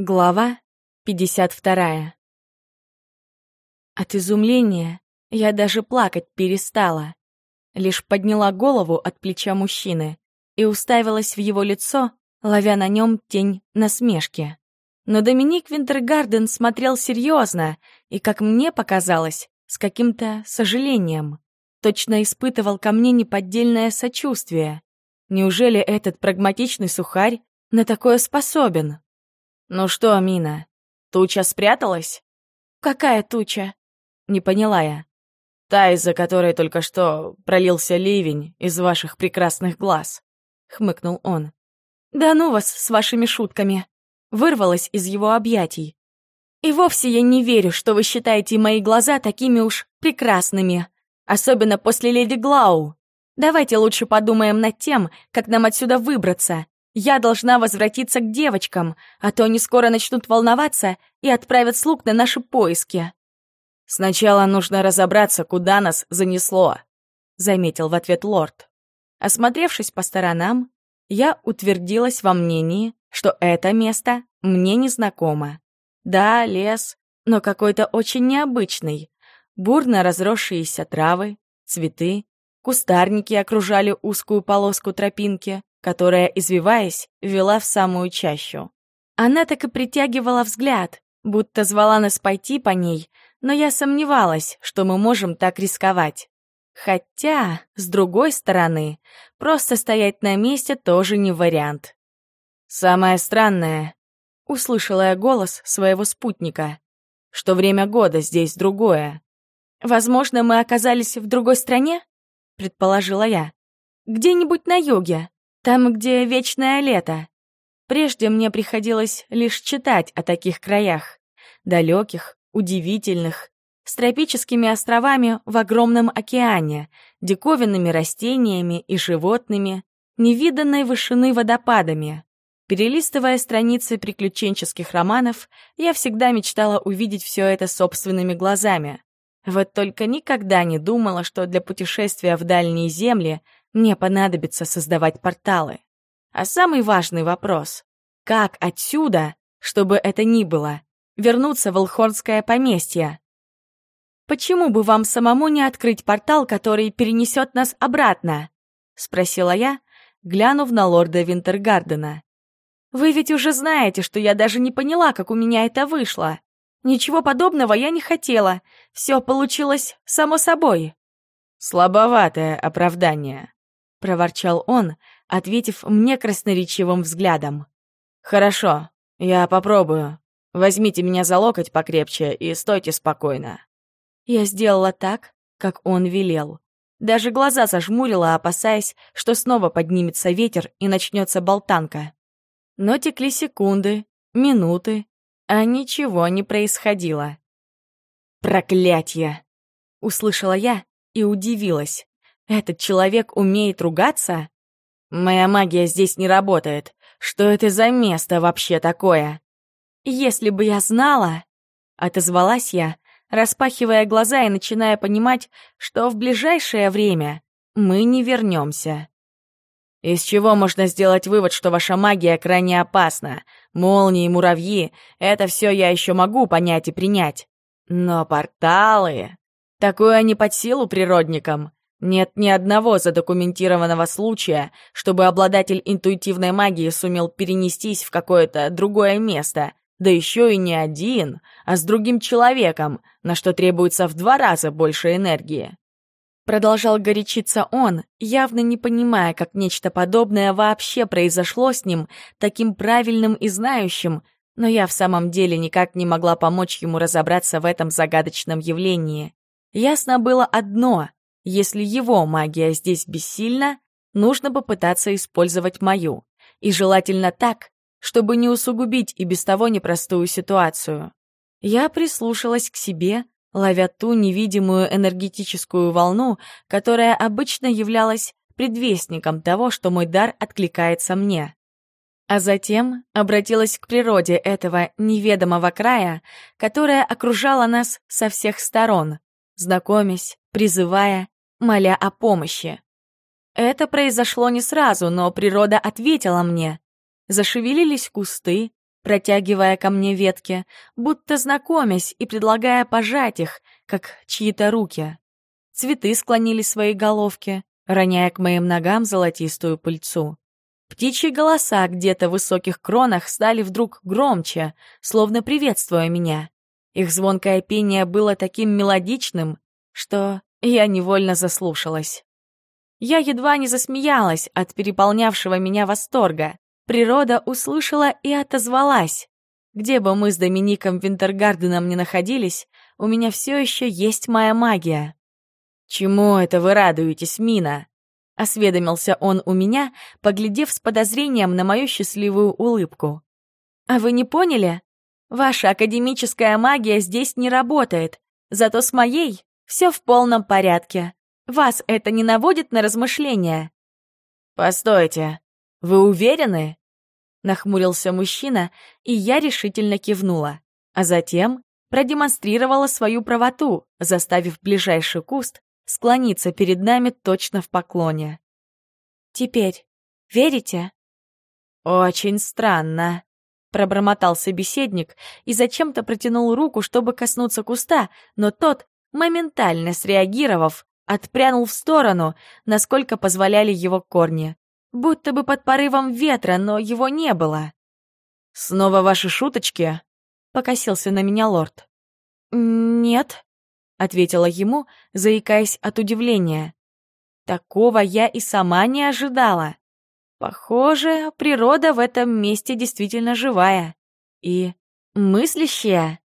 Глава 52 От изумления я даже плакать перестала. Лишь подняла голову от плеча мужчины и уставилась в его лицо, ловя на нем тень насмешки. Но Доминик Винтергарден смотрел серьезно и, как мне показалось, с каким-то сожалением. Точно испытывал ко мне неподдельное сочувствие. Неужели этот прагматичный сухарь на такое способен? «Ну что, Мина, туча спряталась?» «Какая туча?» Не поняла я. «Та, из-за которой только что пролился ливень из ваших прекрасных глаз», — хмыкнул он. «Да ну вас с вашими шутками!» Вырвалась из его объятий. «И вовсе я не верю, что вы считаете мои глаза такими уж прекрасными, особенно после леди Глау. Давайте лучше подумаем над тем, как нам отсюда выбраться. Я должна возвратиться к девочкам, а то они скоро начнут волноваться и отправят слуг на наши поиски. Сначала нужно разобраться, куда нас занесло, заметил в ответ лорд. Осмотревшись по сторонам, я утвердилась во мнении, что это место мне незнакомо. Да, лес, но какой-то очень необычный. Бурно разросшиеся травы, цветы, кустарники окружали узкую полоску тропинки которая, извиваясь, вела в самую чащу. Она так и притягивала взгляд, будто звала нас пойти по ней, но я сомневалась, что мы можем так рисковать. Хотя, с другой стороны, просто стоять на месте тоже не вариант. «Самое странное», — услышала я голос своего спутника, «что время года здесь другое». «Возможно, мы оказались в другой стране?» — предположила я. «Где-нибудь на юге. Там, где вечное лето. Прежде мне приходилось лишь читать о таких краях. Далеких, удивительных, с тропическими островами в огромном океане, диковинными растениями и животными, невиданной вышины водопадами. Перелистывая страницы приключенческих романов, я всегда мечтала увидеть все это собственными глазами. Вот только никогда не думала, что для путешествия в дальние земли — мне понадобится создавать порталы. А самый важный вопрос — как отсюда, чтобы это ни было, вернуться в Элхорнское поместье? «Почему бы вам самому не открыть портал, который перенесет нас обратно?» — спросила я, глянув на лорда Винтергардена. «Вы ведь уже знаете, что я даже не поняла, как у меня это вышло. Ничего подобного я не хотела. Все получилось само собой». «Слабоватое оправдание», — проворчал он, ответив мне красноречивым взглядом. «Хорошо, я попробую. Возьмите меня за локоть покрепче и стойте спокойно». Я сделала так, как он велел. Даже глаза зажмурила, опасаясь, что снова поднимется ветер и начнется болтанка. Но текли секунды, минуты, а ничего не происходило. «Проклятье!» — услышала я и удивилась. Этот человек умеет ругаться? Моя магия здесь не работает. Что это за место вообще такое? Если бы я знала, отозвалась я, распахивая глаза и начиная понимать, что в ближайшее время мы не вернемся. Из чего можно сделать вывод, что ваша магия крайне опасна? Молнии, муравьи — это все я еще могу понять и принять. Но порталы... Такое они под силу природникам. Нет ни одного задокументированного случая, чтобы обладатель интуитивной магии сумел перенестись в какое-то другое место, да еще и не один, а с другим человеком, на что требуется в два раза больше энергии. Продолжал горячиться он, явно не понимая, как нечто подобное вообще произошло с ним, таким правильным и знающим, но я в самом деле никак не могла помочь ему разобраться в этом загадочном явлении. Ясно было одно — если его магия здесь бессильна, нужно попытаться использовать мою. И желательно так, чтобы не усугубить и без того непростую ситуацию. Я прислушалась к себе, ловя ту невидимую энергетическую волну, которая обычно являлась предвестником того, что мой дар откликается мне. А затем обратилась к природе этого неведомого края, которая окружала нас со всех сторон, знакомясь, призывая моля о помощи. Это произошло не сразу, но природа ответила мне. Зашевелились кусты, протягивая ко мне ветки, будто знакомясь и предлагая пожать их, как чьи-то руки. Цветы склонили свои головки, роняя к моим ногам золотистую пыльцу. Птичьи голоса где-то в высоких кронах стали вдруг громче, словно приветствуя меня. Их звонкое пение было таким мелодичным, что я невольно заслушалась. Я едва не засмеялась от переполнявшего меня восторга. Природа услышала и отозвалась. Где бы мы с Домиником Винтергарденом ни находились, у меня все еще есть моя магия. «Чему это вы радуетесь, Мина?» — осведомился он у меня, поглядев с подозрением на мою счастливую улыбку. «А вы не поняли? Ваша академическая магия здесь не работает, зато с моей все в полном порядке. Вас это не наводит на размышления?» «Постойте, вы уверены?» Нахмурился мужчина, и я решительно кивнула, а затем продемонстрировала свою правоту, заставив ближайший куст склониться перед нами точно в поклоне. «Теперь верите?» «Очень странно», — пробормотал собеседник и зачем-то протянул руку, чтобы коснуться куста, но тот, моментально среагировав, отпрянул в сторону, насколько позволяли его корни. Будто бы под порывом ветра, но его не было. «Снова ваши шуточки?» — покосился на меня лорд. «Нет», — ответила ему, заикаясь от удивления. Такого я и сама не ожидала. Похоже, природа в этом месте действительно живая и мыслящая.